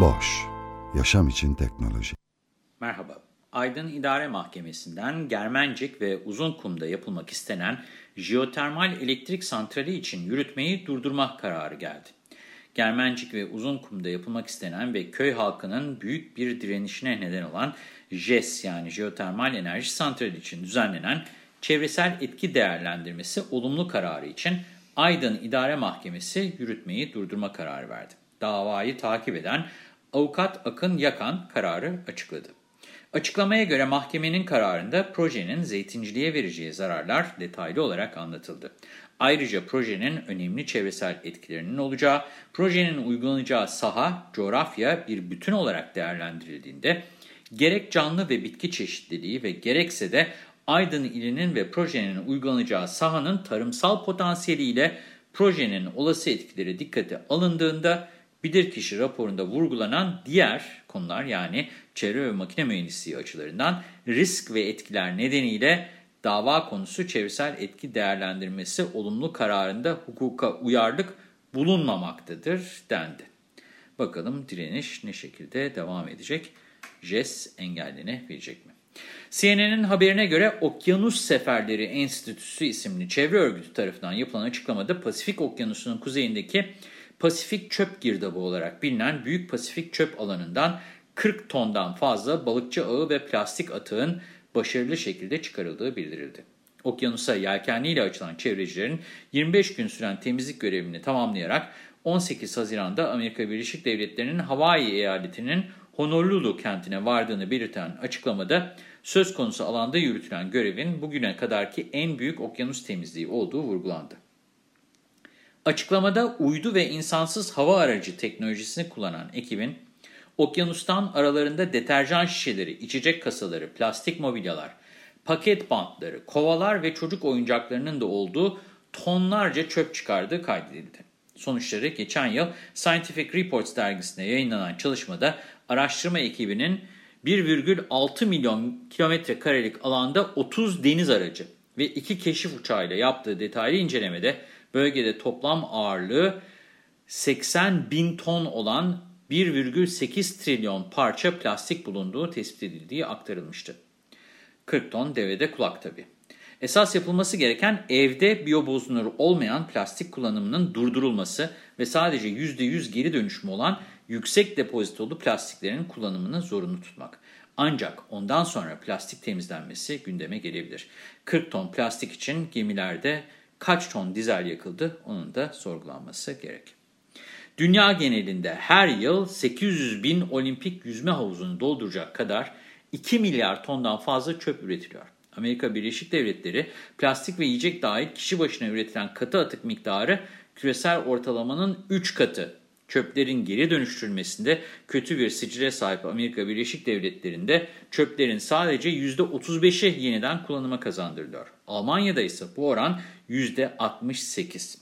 Boş, yaşam için teknoloji. Merhaba. Aydın İdare Mahkemesi'nden Germencik ve Uzunkum'da yapılmak istenen jeotermal elektrik santrali için yürütmeyi durdurmak kararı geldi. Germencik ve Uzunkum'da yapılmak istenen ve köy halkının büyük bir direnişine neden olan JES yani jeotermal enerji santrali için düzenlenen çevresel etki değerlendirmesi olumlu kararı için Aydın İdare Mahkemesi yürütmeyi durdurma kararı verdi. Davayı takip eden avukat Akın Yakan kararı açıkladı. Açıklamaya göre mahkemenin kararında projenin zeytinciliğe vereceği zararlar detaylı olarak anlatıldı. Ayrıca projenin önemli çevresel etkilerinin olacağı, projenin uygulanacağı saha, coğrafya bir bütün olarak değerlendirildiğinde, gerek canlı ve bitki çeşitliliği ve gerekse de Aydın ilinin ve projenin uygulanacağı sahanın tarımsal potansiyeliyle projenin olası etkileri dikkate alındığında, bilirkişi raporunda vurgulanan diğer konular yani çevre ve makine mühendisliği açılarından risk ve etkiler nedeniyle dava konusu çevresel etki değerlendirmesi olumlu kararında hukuka uyarlık bulunmamaktadır dendi. Bakalım direniş ne şekilde devam edecek? JES engellenebilecek mi? CNN'in haberine göre Okyanus Seferleri Enstitüsü isimli çevre örgütü tarafından yapılan açıklamada Pasifik Okyanusu'nun kuzeyindeki Pasifik çöp girdabı olarak bilinen Büyük Pasifik çöp alanından 40 tondan fazla balıkçı ağı ve plastik atığın başarılı şekilde çıkarıldığı bildirildi. Okyanusa yelkenliyle açılan çevrecilerin 25 gün süren temizlik görevini tamamlayarak 18 Haziran'da Amerika Birleşik Devletleri'nin Hawaii eyaletinin Honolulu kentine vardığını belirten açıklamada söz konusu alanda yürütülen görevin bugüne kadarki en büyük okyanus temizliği olduğu vurgulandı. Açıklamada uydu ve insansız hava aracı teknolojisini kullanan ekibin, okyanustan aralarında deterjan şişeleri, içecek kasaları, plastik mobilyalar, paket bantları, kovalar ve çocuk oyuncaklarının da olduğu tonlarca çöp çıkardığı kaydedildi. Sonuçları geçen yıl Scientific Reports dergisinde yayınlanan çalışmada araştırma ekibinin 1,6 milyon kilometre karelik alanda 30 deniz aracı ve 2 keşif uçağıyla yaptığı detaylı incelemede bölgede toplam ağırlığı 80 bin ton olan 1,8 trilyon parça plastik bulunduğu tespit edildiği aktarılmıştı. 40 ton devede kulak tabi. Esas yapılması gereken evde biyobozunur olmayan plastik kullanımının durdurulması ve sadece %100 geri dönüşümü olan yüksek depozitolu plastiklerin kullanımını zorunlu tutmak. Ancak ondan sonra plastik temizlenmesi gündeme gelebilir. 40 ton plastik için gemilerde kaç ton dizel yakıldı onun da sorgulanması gerek. Dünya genelinde her yıl 800 bin olimpik yüzme havuzunu dolduracak kadar 2 milyar tondan fazla çöp üretiliyor. Amerika Birleşik Devletleri plastik ve yiyecek dahil kişi başına üretilen katı atık miktarı küresel ortalamanın 3 katı. Çöplerin geri dönüştürülmesinde kötü bir sicile sahip Amerika Birleşik Devletleri'nde çöplerin sadece %35'i yeniden kullanıma kazandırılıyor. Almanya'da ise bu oran %68.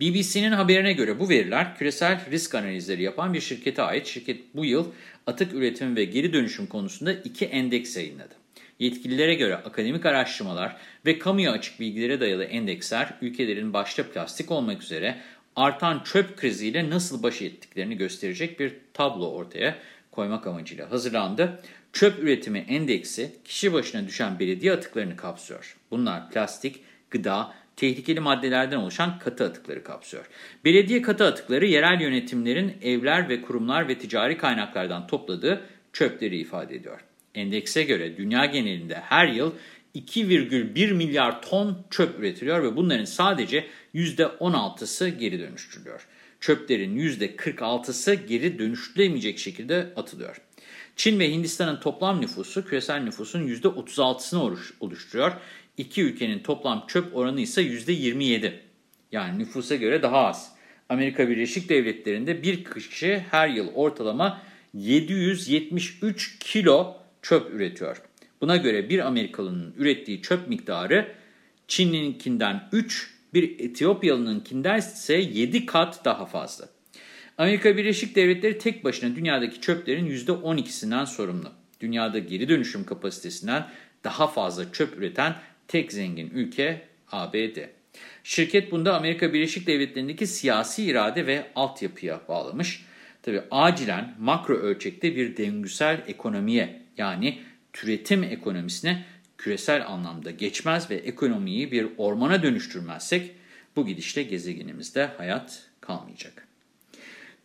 BBC'nin haberine göre bu veriler küresel risk analizleri yapan bir şirkete ait. Şirket bu yıl atık üretim ve geri dönüşüm konusunda iki endeks yayınladı. Yetkililere göre akademik araştırmalar ve kamuya açık bilgilere dayalı endeksler ülkelerin başta plastik olmak üzere artan çöp kriziyle nasıl baş ettiklerini gösterecek bir tablo ortaya koymak amacıyla hazırlandı. Çöp üretimi endeksi kişi başına düşen belediye atıklarını kapsıyor. Bunlar plastik, gıda, tehlikeli maddelerden oluşan katı atıkları kapsıyor. Belediye katı atıkları yerel yönetimlerin evler ve kurumlar ve ticari kaynaklardan topladığı çöpleri ifade ediyor. Endekse göre dünya genelinde her yıl 2,1 milyar ton çöp üretiliyor ve bunların sadece %16'sı geri dönüştürülüyor. Çöplerin %46'sı geri dönüştürülemeyecek şekilde atılıyor. Çin ve Hindistan'ın toplam nüfusu küresel nüfusun %36'sını oluşturuyor. İki ülkenin toplam çöp oranı ise %27. Yani nüfusa göre daha az. Amerika Birleşik Devletleri'nde bir kişi her yıl ortalama 773 kilo çöp üretiyor. Buna göre bir Amerikalı'nın ürettiği çöp miktarı Çin'inkinden 3, bir Etiyopyalı'nınkinden ise 7 kat daha fazla. Amerika Birleşik Devletleri tek başına dünyadaki çöplerin %12'sinden sorumlu. Dünyada geri dönüşüm kapasitesinden daha fazla çöp üreten tek zengin ülke ABD. Şirket bunda Amerika Birleşik Devletleri'ndeki siyasi irade ve altyapıya bağlamış. Tabi acilen makro ölçekte bir döngüsel ekonomiye yani türetim ekonomisine küresel anlamda geçmez ve ekonomiyi bir ormana dönüştürmezsek bu gidişle gezegenimizde hayat kalmayacak.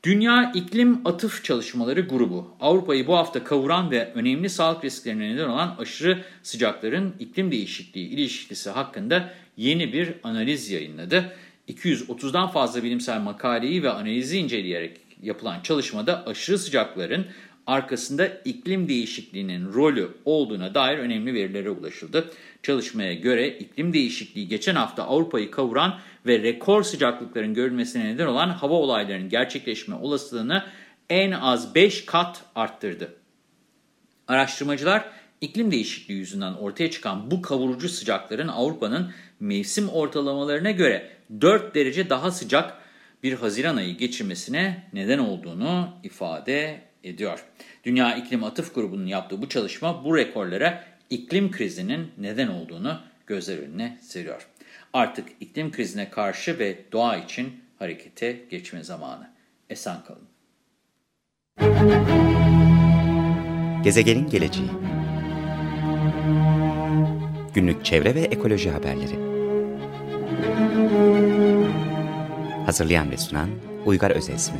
Dünya İklim Atıf Çalışmaları Grubu, Avrupa'yı bu hafta kavuran ve önemli sağlık risklerine neden olan aşırı sıcakların iklim değişikliği ilişkisi hakkında yeni bir analiz yayınladı. 230'dan fazla bilimsel makaleyi ve analizi inceleyerek yapılan çalışmada aşırı sıcakların arkasında iklim değişikliğinin rolü olduğuna dair önemli verilere ulaşıldı. Çalışmaya göre iklim değişikliği geçen hafta Avrupa'yı kavuran ve rekor sıcaklıkların görülmesine neden olan hava olaylarının gerçekleşme olasılığını en az 5 kat arttırdı. Araştırmacılar iklim değişikliği yüzünden ortaya çıkan bu kavurucu sıcakların Avrupa'nın mevsim ortalamalarına göre 4 derece daha sıcak bir Haziran ayı geçirmesine neden olduğunu ifade ediyor. Dünya İklim Atıf Grubu'nun yaptığı bu çalışma bu rekorlara iklim krizinin neden olduğunu gözler önüne seriyor. Artık iklim krizine karşı ve doğa için harekete geçme zamanı. Esen kalın. Gezegenin geleceği Günlük çevre ve ekoloji haberleri Hazırlayan ve sunan Uygar Özesmi